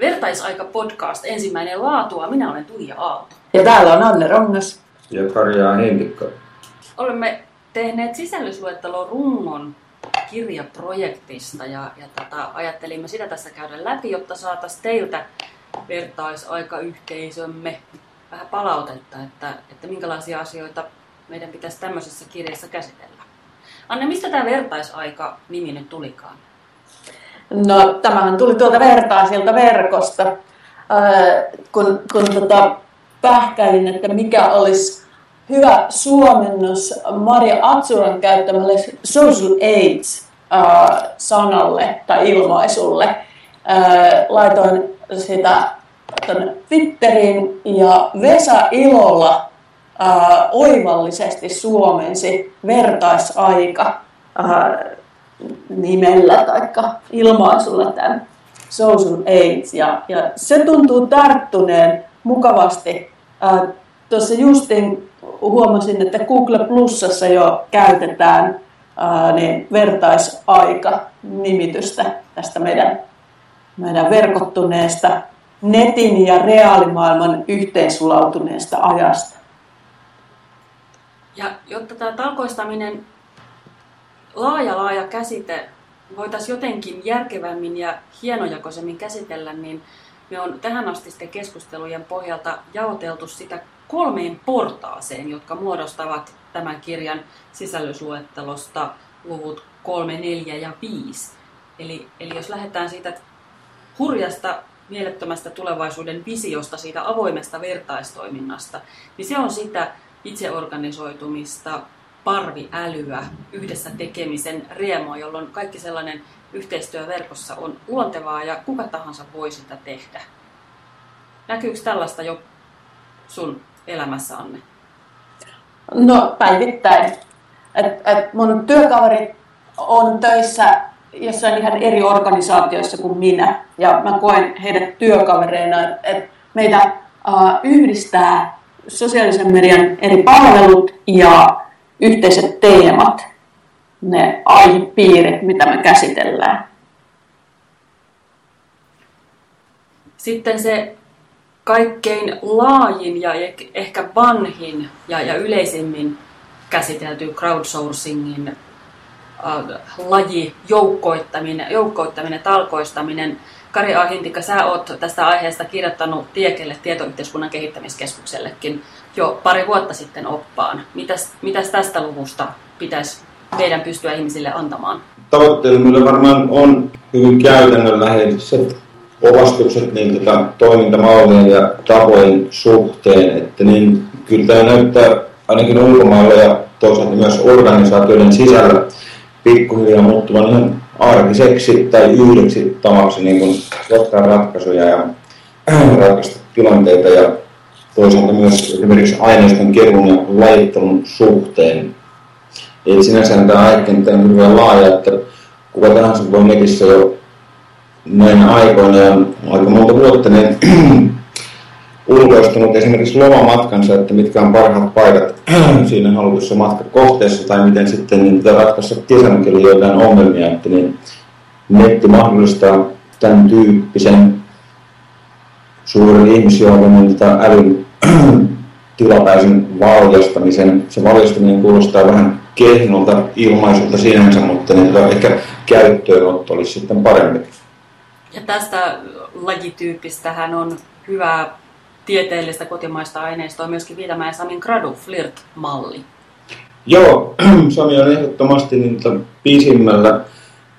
Vertaisaika podcast ensimmäinen laatua. Minä olen Tuija Aalto. Ja täällä on Anne Rongas. Ja Karjaa Hentikka. Olemme tehneet sisällysluettelon rungon kirjaprojektista ja, ja tota, ajattelimme sitä tässä käydä läpi, jotta saataisiin teiltä vertaisaikayhteisömme vähän palautetta, että, että minkälaisia asioita meidän pitäisi tämmöisessä kirjassa käsitellä. Anne, mistä tämä vertaisaika-nimi nyt tulikaan? No, tämähän tuli tuolta vertaisilta verkosta, äh, kun, kun tota, pähkäilin, että mikä olisi hyvä suomennos Maria Atsuran käyttämälle social aids äh, sanalle tai ilmaisulle. Äh, laitoin sitä Twitteriin ja Vesa Ilolla äh, oivallisesti suomensi vertaisaika äh, nimellä tai ilmaisulla tämän social aids. Ja, ja se tuntuu tarttuneen mukavasti. Äh, Tuossa justin huomasin, että Google Plusassa jo käytetään ää, niin vertaisaika-nimitystä tästä meidän, meidän verkottuneesta netin ja reaalimaailman yhteensulautuneesta ajasta. Ja jotta tämä talkoistaminen, laaja laaja käsite, voitaisiin jotenkin järkevämmin ja hienojakoisemmin käsitellä, niin me on tähän asti sitten keskustelujen pohjalta jaoteltu sitä kolmeen portaaseen, jotka muodostavat tämän kirjan sisällysluettelosta luvut 3, 4 ja 5. Eli, eli jos lähdetään siitä hurjasta, mielettömästä tulevaisuuden visiosta, siitä avoimesta vertaistoiminnasta, niin se on sitä itseorganisoitumista, parviälyä, yhdessä tekemisen riemua, jolloin kaikki sellainen yhteistyö verkossa on luontevaa ja kuka tahansa voi sitä tehdä. Näkyykö tällaista jo sun elämässä, Anne? No päivittäin. Et, et mun työkaverit on töissä jossain ihan eri organisaatioissa kuin minä. Ja mä koen heidät työkavereina, että et meitä uh, yhdistää sosiaalisen median eri palvelut ja yhteiset teemat, ne aihepiirit, mitä me käsitellään. Sitten se kaikkein laajin ja ehkä vanhin ja, ja yleisimmin käsitelty crowdsourcingin äh, laji, joukkoittaminen, joukkoittaminen, talkoistaminen. Kari Ahintikka, sä oot tästä aiheesta kirjoittanut Tiekelle tietoyhteiskunnan kehittämiskeskuksellekin jo pari vuotta sitten oppaan. Mitäs, mitäs tästä luvusta pitäisi meidän pystyä ihmisille antamaan? Tavoitteena varmaan on hyvin käytännönläheiset opastukset niin tota, toimintamallien ja tapojen suhteen, että niin kyllä tämä näyttää ainakin ulkomailla ja toisaalta myös organisaatioiden sisällä pikkuhiljaa muuttuvan ihan arkiseksi tai yhdeksi tavaksi niin kuin ratkaisuja ja ratkaista tilanteita ja toisaalta myös esimerkiksi aineiston kerun ja lajittelun suhteen. Eli sinänsä tämä aikakenttä on hyvin laaja, että kuka tahansa voi netissä jo näinä aikoina ja aika monta vuotta niin ulkoistunut esimerkiksi lomamatkansa, että mitkä on parhaat paikat siinä halutussa matkakohteessa tai miten sitten niin pitää ratkaista kesänäkin jotain ongelmia, että niin netti mahdollistaa tämän tyyppisen suuren ihmisjoukon niin tota älyn tilapäisen valjastamisen. Se valjastaminen kuulostaa vähän kehnolta ilmaisulta sinänsä, mutta niin ehkä käyttöönotto olisi sitten parempi. Ja tästä lajityypistähän on hyvää tieteellistä kotimaista aineistoa myöskin Viitamäen Samin Gradu Flirt-malli. Joo, Sami on ehdottomasti niin pisimmällä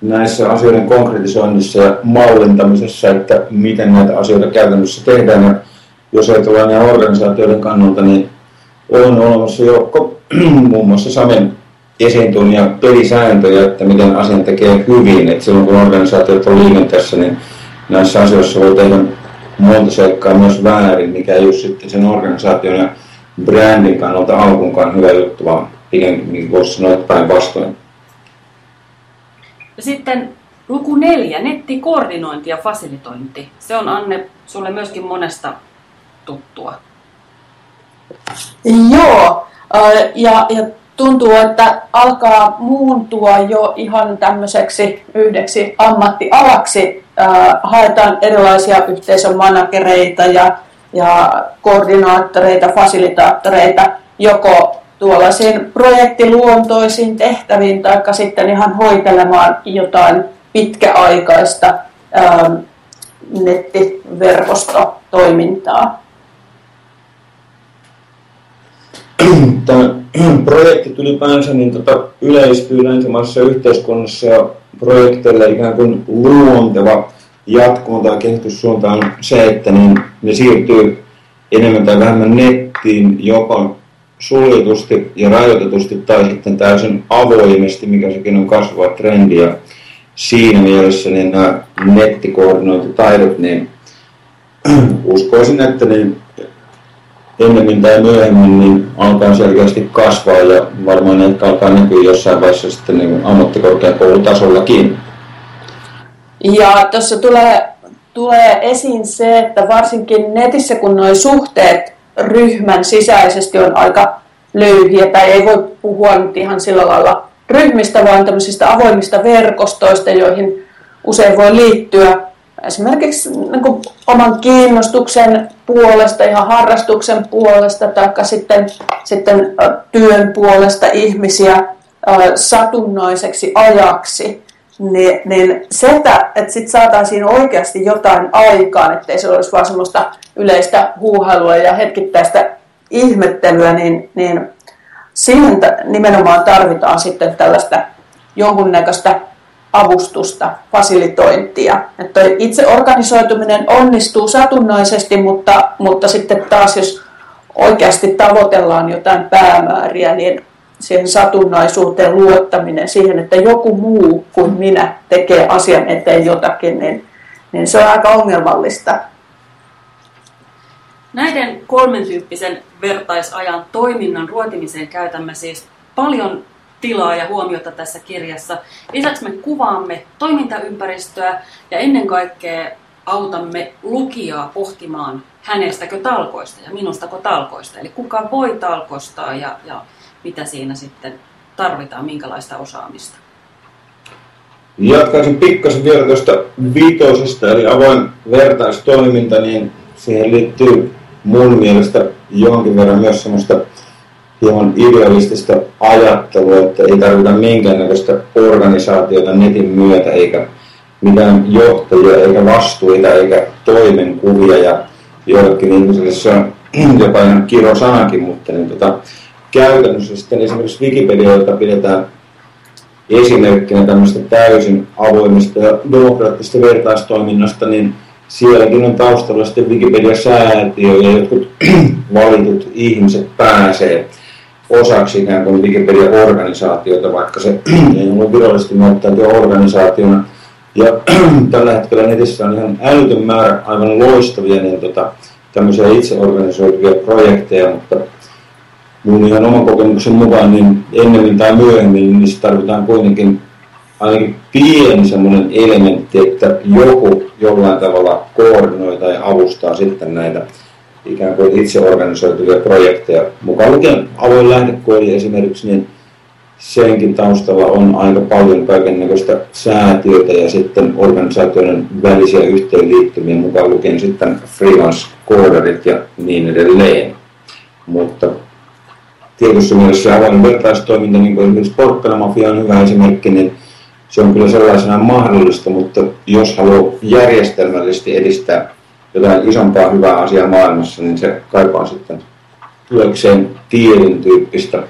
näissä asioiden konkretisoinnissa ja mallintamisessa, että miten näitä asioita käytännössä tehdään. Ja jos ajatellaan nämä organisaatioiden kannalta, niin on olemassa joukko muun muassa Samen esiintuja pelisääntöjä, että miten asian tekee hyvin. Et silloin kun organisaatiot on liikenteessä, niin näissä asioissa voi tehdä monta seikkaa myös väärin, mikä ei ole sitten sen organisaation ja brändin kannalta alkuunkaan hyvä juttu, vaan pikemminkin voisi sanoa, että päinvastoin. Sitten luku neljä, nettikoordinointi ja fasilitointi. Se on Anne sulle myöskin monesta tuttua. Joo, ja, ja tuntuu, että alkaa muuntua jo ihan tämmöiseksi yhdeksi ammattialaksi haetaan erilaisia yhteisön managereita ja, ja koordinaattoreita, fasilitaattoreita joko tuollaisiin projektiluontoisiin tehtäviin tai sitten ihan hoitelemaan jotain pitkäaikaista ää, nettiverkostotoimintaa. Tämä projektit ylipäänsä niin tota, yleistyy länsimaisessa yhteiskunnassa ja projekteille ikään kuin luonteva jatkumo tai kehityssuunta on se, että niin ne siirtyy enemmän tai vähemmän nettiin joko suljetusti ja rajoitetusti tai sitten täysin avoimesti, mikä sekin on kasvava trendi. Ja siinä mielessä niin nämä nettikoordinointitaidot, niin uskoisin, että niin ennemmin tai myöhemmin niin alkaa selkeästi kasvaa ja varmaan ne alkaa näkyä jossain vaiheessa sitten niin ammattikorkeakoulutasollakin. Ja tuossa tulee, tulee esiin se, että varsinkin netissä kun nuo suhteet ryhmän sisäisesti on aika löyhiä, tai ei voi puhua nyt ihan sillä lailla ryhmistä, vaan tämmöisistä avoimista verkostoista, joihin usein voi liittyä esimerkiksi niin kuin oman kiinnostuksen puolesta, ihan harrastuksen puolesta, tai sitten, sitten työn puolesta ihmisiä satunnaiseksi ajaksi, niin, niin se, että, että sit saataisiin oikeasti jotain aikaan, ettei se olisi vaan semmoista yleistä huuhailua ja hetkittäistä ihmettelyä, niin, niin siihen nimenomaan tarvitaan sitten tällaista jonkunnäköistä avustusta, fasilitointia. Että itse organisoituminen onnistuu satunnaisesti, mutta, mutta sitten taas jos oikeasti tavoitellaan jotain päämääriä, niin siihen satunnaisuuteen luottaminen, siihen, että joku muu kuin minä tekee asian eteen jotakin, niin, niin se on aika ongelmallista. Näiden kolmen tyyppisen vertaisajan toiminnan ruotimiseen käytämme siis paljon tilaa ja huomiota tässä kirjassa. Lisäksi me kuvaamme toimintaympäristöä ja ennen kaikkea autamme lukijaa pohtimaan hänestäkö talkoista ja minustako talkoista. Eli kuka voi talkoistaa ja, ja mitä siinä sitten tarvitaan, minkälaista osaamista. Jatkaisin pikkasen vielä tuosta vitosesta, eli avoin vertaistoiminta, niin siihen liittyy mun mielestä jonkin verran myös semmoista hieman idealistista ajattelua, että ei tarvita minkäännäköistä organisaatiota netin myötä, eikä mitään johtajia, eikä vastuita, eikä toimenkuvia, ja joillekin ihmisille se on jopa ihan kirosanakin, mutta niin tota, käytännössä sitten esimerkiksi Wikipedia, jota pidetään esimerkkinä tämmöistä täysin avoimesta ja demokraattisesta vertaistoiminnasta, niin sielläkin on taustalla sitten Wikipedia-säätiö ja jotkut valitut ihmiset pääsee osaksi ikään kuin Wikipedia-organisaatiota, vaikka se ei ole virallisesti näyttäytyä organisaationa. Ja tällä hetkellä netissä on ihan älytön määrä aivan loistavia niin tota, tämmöisiä itseorganisoituvia projekteja, mutta mun ihan oman kokemuksen mukaan niin ennemmin tai myöhemmin niissä tarvitaan kuitenkin ainakin pieni semmoinen elementti, että joku jollain tavalla koordinoi tai avustaa sitten näitä ikään kuin itse organisoituvia projekteja. Mukaan lukien avoin lähdekoodi esimerkiksi, niin senkin taustalla on aika paljon kaikennäköistä säätiötä ja sitten organisaatioiden välisiä yhteenliittymiä, mukaan lukien sitten freelance-koodarit ja niin edelleen. Mutta tietyssä mielessä avoin vertaistoiminta, niin kuin esimerkiksi Porkkanamafia on hyvä esimerkki, niin se on kyllä sellaisena mahdollista, mutta jos haluaa järjestelmällisesti edistää jotain isompaa hyvää asiaa maailmassa, niin se kaipaa sitten työkseen tiedon tyyppistä,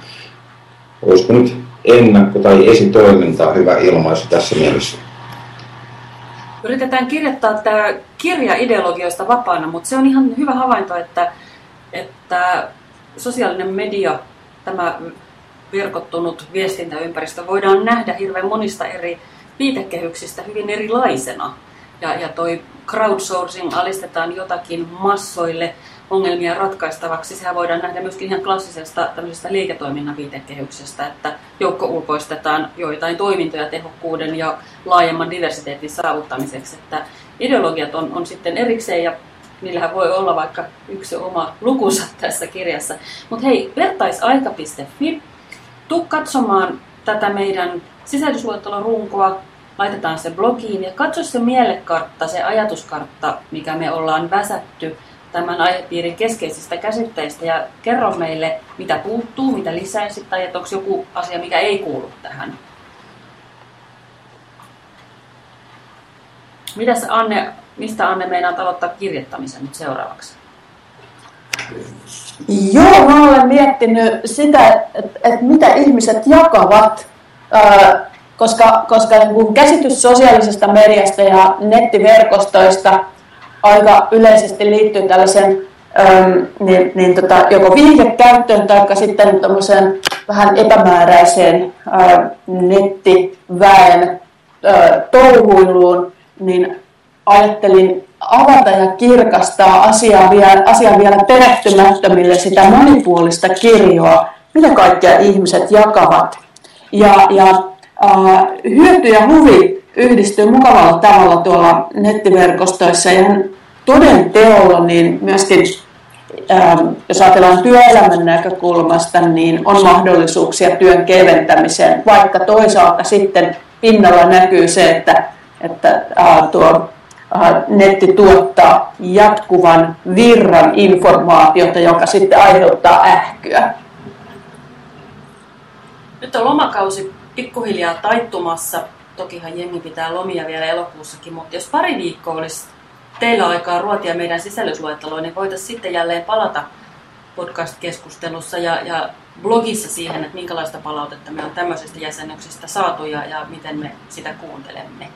olisiko nyt ennakko- tai esitoimintaa hyvä ilmaisu tässä mielessä. Yritetään kirjoittaa tämä kirja ideologioista vapaana, mutta se on ihan hyvä havainto, että, että sosiaalinen media, tämä verkottunut viestintäympäristö voidaan nähdä hirveän monista eri viitekehyksistä hyvin erilaisena. Ja, ja toi crowdsourcing alistetaan jotakin massoille ongelmia ratkaistavaksi. Sehän voidaan nähdä myöskin ihan klassisesta tämmöisestä liiketoiminnan viitekehyksestä, että joukko ulkoistetaan joitain toimintoja tehokkuuden ja laajemman diversiteetin saavuttamiseksi. Että ideologiat on, on sitten erikseen ja niillähän voi olla vaikka yksi oma lukunsa tässä kirjassa. Mutta hei, vertaisaika.fi, tuu katsomaan tätä meidän sisällysluettelon runkoa, laitetaan se blogiin ja katso se mielekartta, se ajatuskartta, mikä me ollaan väsätty tämän aihepiirin keskeisistä käsitteistä ja kerro meille, mitä puuttuu, mitä lisäisit tai että onko joku asia, mikä ei kuulu tähän. Mitäs Anne, mistä Anne meinaa aloittaa kirjoittamisen nyt seuraavaksi? Joo, mä olen miettinyt sitä, että, että mitä ihmiset jakavat, koska, koska niin käsitys sosiaalisesta mediasta ja nettiverkostoista aika yleisesti liittyy tällaiseen niin, niin tota, joko viihdekäyttöön tai sitten vähän epämääräiseen nettiväen touhuiluun, niin ajattelin avata ja kirkastaa asiaa vielä, asiaa vielä perehtymättömille sitä monipuolista kirjoa, mitä kaikkia ihmiset jakavat. Ja, ja äh, hyöty ja huvi yhdistyy mukavalla tavalla tuolla nettiverkostoissa ja toden teolla niin myöskin jos ajatellaan työelämän näkökulmasta, niin on mahdollisuuksia työn keventämiseen, vaikka toisaalta sitten pinnalla näkyy se, että, että äh, tuo netti tuottaa jatkuvan virran informaatiota, joka sitten aiheuttaa ähkyä. Nyt on lomakausi pikkuhiljaa taittumassa. Tokihan jengi pitää lomia vielä elokuussakin, mutta jos pari viikkoa olisi teillä aikaa ruotia meidän sisällysluetteloon, niin voitaisiin sitten jälleen palata podcast-keskustelussa ja, ja blogissa siihen, että minkälaista palautetta me on tämmöisestä jäsennyksestä saatu ja, ja miten me sitä kuuntelemme.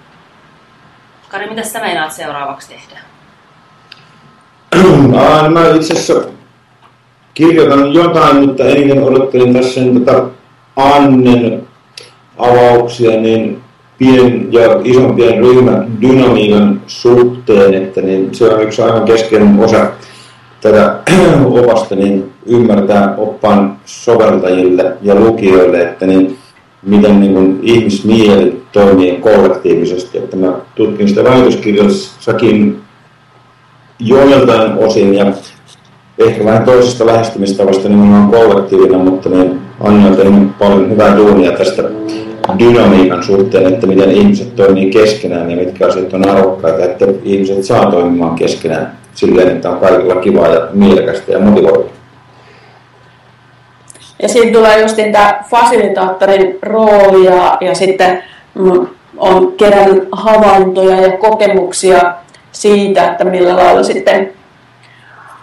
Kari, mitä sä meinaat seuraavaksi tehdä? No, mä itse asiassa kirjoitan jotain, mutta eniten odottelin tässä tätä Annen avauksia niin pien ja isompien ryhmän dynamiikan suhteen, että niin se on yksi aivan keskeinen osa tätä opasta, niin ymmärtää oppaan soveltajille ja lukijoille, että niin miten niin kuin ihmismieli toimii kollektiivisesti. Että mä tutkin sitä väitöskirjassakin joiltain osin ja ehkä vähän toisesta lähestymistavasta nimenomaan kollektiivina, mutta niin Anja on tehnyt paljon hyvää duunia tästä dynamiikan suhteen, että miten ihmiset toimii keskenään ja mitkä asiat on arvokkaita, että ihmiset saa toimimaan keskenään silleen, että on kaikilla kivaa ja mielekästä ja motivoivaa. Ja siinä tulee just tämä fasilitaattorin rooli ja, ja sitten mm, on kerännyt havaintoja ja kokemuksia siitä, että millä lailla sitten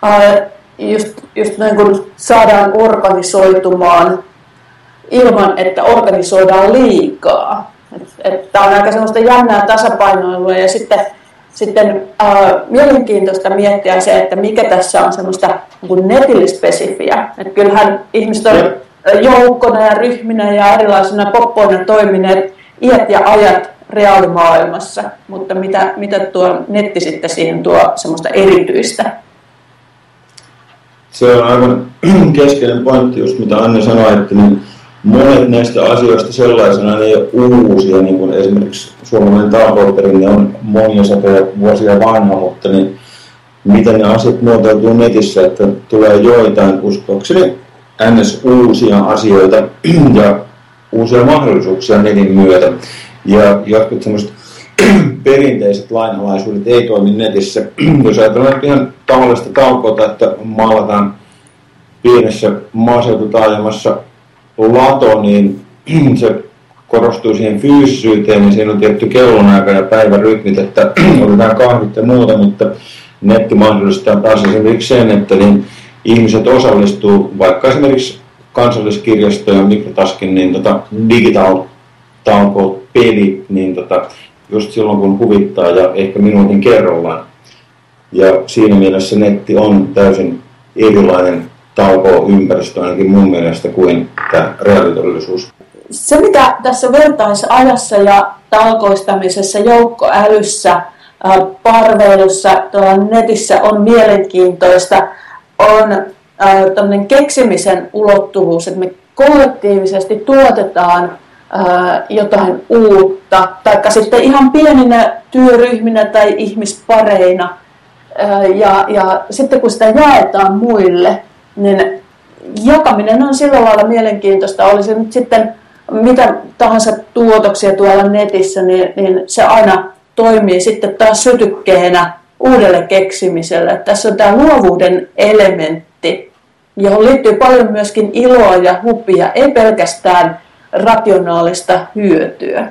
ää, just, just niin kuin saadaan organisoitumaan ilman, että organisoidaan liikaa. Tämä on aika semmoista jännää tasapainoilua ja sitten sitten äh, mielenkiintoista miettiä se, että mikä tässä on semmoista niin netillispesifiä. Että kyllähän ihmiset on joukkona ja ryhminä ja erilaisina poppoina toimineet iät ja ajat reaalimaailmassa, mutta mitä, mitä tuo netti sitten siihen tuo semmoista erityistä? Se on aivan keskeinen pointti, just mitä Anne sanoi, että niin monet näistä asioista sellaisena ei ole uusia, niin kuin esimerkiksi suomalainen talkootterinne on monia satoja vuosia vanha, mutta niin miten ne asiat muotoutuu netissä, että tulee joitain uskoakseni ns. uusia asioita ja uusia mahdollisuuksia netin myötä. Ja jotkut semmoiset perinteiset lainalaisuudet ei toimi netissä. Jos ajatellaan ihan tavallista talkoota, että maalataan pienessä maaseututaajamassa lato, niin se korostuu siihen fyysisyyteen, niin siinä on tietty kellonaika ja päivärytmit, että otetaan kahvit ja muuta, mutta netti mahdollistaa taas esimerkiksi sen, että niin ihmiset osallistuu vaikka esimerkiksi kansalliskirjasto ja mikrotaskin niin tota, digital talko peli, niin tota, just silloin kun huvittaa ja ehkä minuutin kerrallaan. Ja siinä mielessä netti on täysin erilainen talko-ympäristö ainakin mun mielestä kuin tämä reaalitodellisuus. Se, mitä tässä vertaisajassa ja talkoistamisessa, joukkoälyssä, parveilussa, tuolla netissä on mielenkiintoista, on äh, keksimisen ulottuvuus, että me kollektiivisesti tuotetaan jotain uutta, tai sitten ihan pieninä työryhminä tai ihmispareina, ja, ja sitten kun sitä jaetaan muille, niin jakaminen on sillä lailla mielenkiintoista. Oli se nyt sitten mitä tahansa tuotoksia tuolla netissä, niin, niin se aina toimii sitten taas sytykkeenä uudelle keksimiselle. Tässä on tämä luovuuden elementti, johon liittyy paljon myöskin iloa ja hupia, ei pelkästään rationaalista hyötyä.